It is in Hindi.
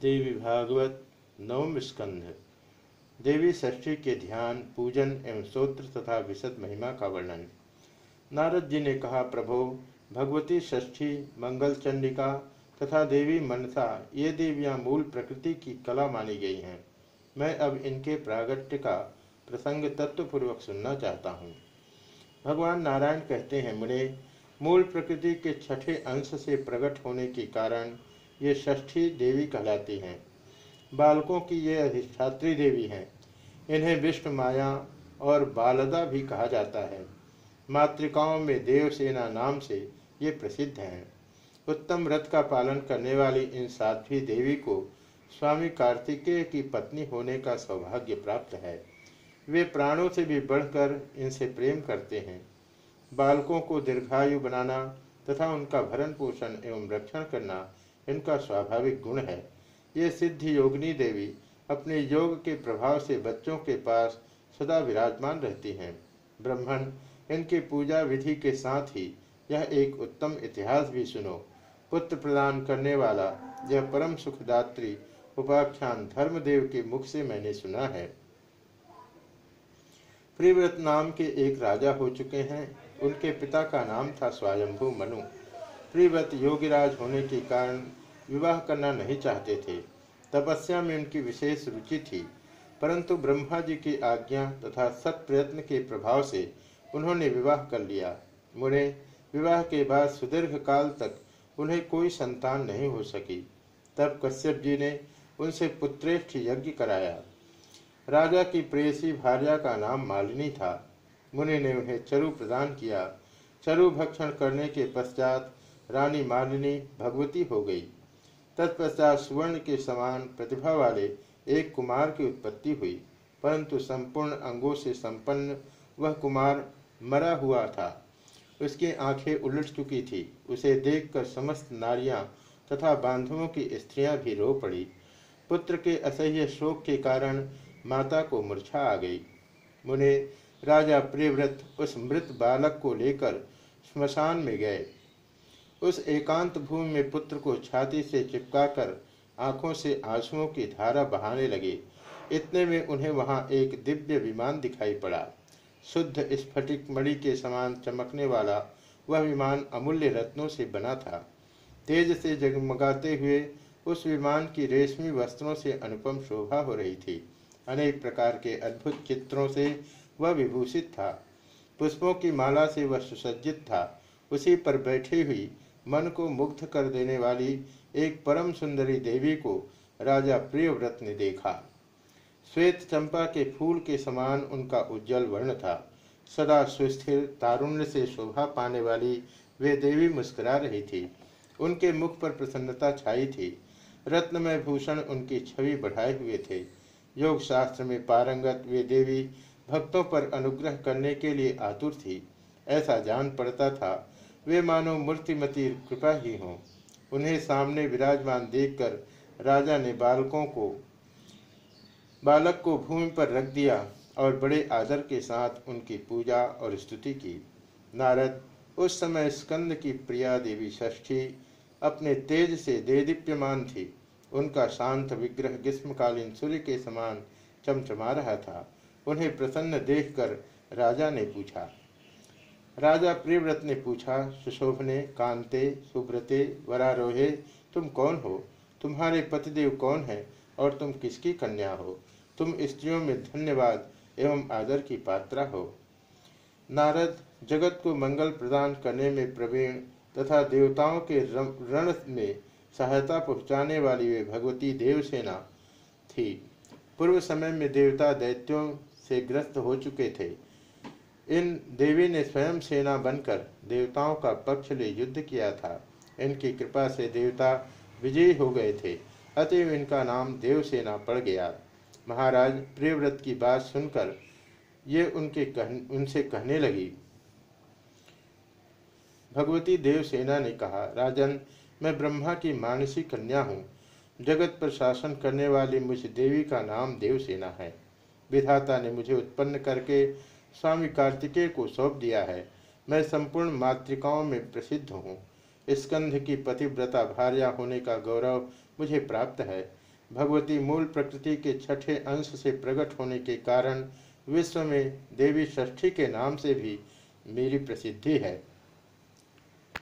देवी भागवत नवम स्कंध। देवी षष्ठी के ध्यान, पूजन एवं स्त्रोत्र तथा विशद महिमा का वर्णन। नारद जी ने कहा, प्रभो, भगवती षष्ठी, मंगल चंडिका तथा देवी मनसा, ये देवियाँ मूल प्रकृति की कला मानी गई हैं। मैं अब इनके प्रागट्य का प्रसंग तत्वपूर्वक सुनना चाहता हूँ। भगवान नारायण कहते हैं, मुने, मूल प्रकृति के छठे अंश से प्रकट होने के कारण ये षष्ठी देवी कहलाती हैं। बालकों की ये अधिष्ठात्री देवी हैं। इन्हें विष्णु माया और बालदा भी कहा जाता है। मातृकाओं में देवसेना नाम से ये प्रसिद्ध हैं। उत्तम व्रत का पालन करने वाली इन साध्वी देवी को स्वामी कार्तिकेय की पत्नी होने का सौभाग्य प्राप्त है। वे प्राणों से भी बढ़कर इनसे प्रेम करते हैं। बालकों को दीर्घायु बनाना तथा उनका भरण पोषण एवं रक्षण करना इनका स्वाभाविक गुण है। ये सिद्ध योगिनी देवी अपने योग के प्रभाव से बच्चों के पास सदा विराजमान रहती हैं। ब्राह्मण, इनकी पूजा विधि के साथ ही यह एक उत्तम इतिहास भी सुनो। पुत्र प्रदान करने वाला यह परम सुखदात्री उपाख्यान धर्मदेव के मुख से मैंने सुना है। प्रिव्रत नाम के एक राजा हो चुके हैं। उनके पिता का नाम था स्वयंभू मनु। प्रिव्रत योगीराज होने के कारण विवाह करना नहीं चाहते थे। तपस्या में उनकी विशेष रुचि थी, परंतु ब्रह्मा जी की आज्ञा तथा सत प्रयत्न के प्रभाव से उन्होंने विवाह कर लिया। मुने विवाह के बाद सुदीर्घ काल तक उन्हें कोई संतान नहीं हो सकी। तब कश्यप जी ने उनसे पुत्रेष्ठ यज्ञ कराया। राजा की प्रेयसी भार्या का नाम मालिनी था। मुनि ने उन्हें चरु प्रदान किया। चरु भक्षण करने के पश्चात रानी मालिनी भगवती हो गई। तत्पश्चात सुवर्ण के समान प्रतिभा वाले एक कुमार की उत्पत्ति हुई, परंतु संपूर्ण अंगों से संपन्न वह कुमार मरा हुआ था। उसकी आँखें उलट चुकी थी, उसे देखकर समस्त नारियाँ तथा बांधवों की स्त्रियाँ भी रो पड़ी। पुत्र के असह्य शोक के कारण माता को मूर्छा आ गई। मुने राजा प्रियव्रत उस मृत बालक को लेकर स्मशान में गए। उस एकांत भूमि में पुत्र को छाती से चिपकाकर आँखों से आंसुओं की धारा बहाने लगे। इतने में उन्हें वहाँ एक दिव्य विमान दिखाई पड़ा। शुद्ध स्फटिक मणि के समान चमकने वाला वह विमान अमूल्य रत्नों से बना था। तेज से जगमगाते हुए उस विमान की रेशमी वस्त्रों से अनुपम शोभा हो रही थी। अनेक प्रकार के अद्भुत चित्रों से वह विभूषित था। पुष्पों की माला से वह सुसज्जित था। उसी पर बैठी हुई मन को मुग्ध कर देने वाली एक परम सुंदरी देवी को राजा प्रियव्रत ने देखा। श्वेत चंपा के फूल के समान उनका उज्जवल वर्ण था। सदा सुस्थिर, तारुण्य से शोभा पाने वाली वे देवी मुस्कुरा रही थी। उनके मुख पर प्रसन्नता छाई थी। रत्नमय भूषण उनकी छवि बढ़ाए हुए थे। योग शास्त्र में पारंगत वे देवी भक्तों पर अनुग्रह करने के लिए आतुर थी। ऐसा जान पड़ता था वे मानो मूर्तिमती कृपा ही हों। उन्हें सामने विराजमान देखकर राजा ने बालकों को, बालक को भूमि पर रख दिया और बड़े आदर के साथ उनकी पूजा और स्तुति की। नारद, उस समय स्कंद की प्रिया देवी षष्ठी अपने तेज से देदीप्यमान थी। उनका शांत विग्रह ग्रीष्मकालीन सूर्य के समान चमचमा रहा था। उन्हें प्रसन्न देखकर राजा ने पूछा राजा प्रियव्रत ने पूछा, सुशोभने, कांते, सुब्रते, वरारोहे, तुम कौन हो? तुम्हारे पतिदेव कौन है और तुम किसकी कन्या हो? तुम स्त्रियों में धन्यवाद एवं आदर की पात्रा हो। नारद जगत को मंगल प्रदान करने में प्रवीण तथा देवताओं के रण में सहायता पहुँचाने वाली वे भगवती देवसेना थी। पूर्व समय में देवता दैत्यों से ग्रस्त हो चुके थे। इन देवी ने स्वयं सेना बनकर देवताओं का पक्ष ले युद्ध किया था। इनकी कृपा से देवता विजयी हो गए थे अतएव इनका नाम देवसेना पड़ गया। महाराज प्रियव्रत की बात सुनकर ये उनके कह, उनसे कहने लगी। भगवती देवसेना ने कहा राजन मैं ब्रह्मा की मानसी कन्या हूँ। जगत पर शासन करने वाली मुझ देवी का नाम देवसेना है। विधाता ने मुझे उत्पन्न करके स्वामी कार्तिकेय को सौंप दिया है। मैं संपूर्ण मातृकाओं में प्रसिद्ध हूँ। स्कंध की पतिव्रता भार्या होने का गौरव मुझे प्राप्त है। भगवती मूल प्रकृति के छठे अंश से प्रकट होने के कारण विश्व में देवी षष्ठी के नाम से भी मेरी प्रसिद्धि है।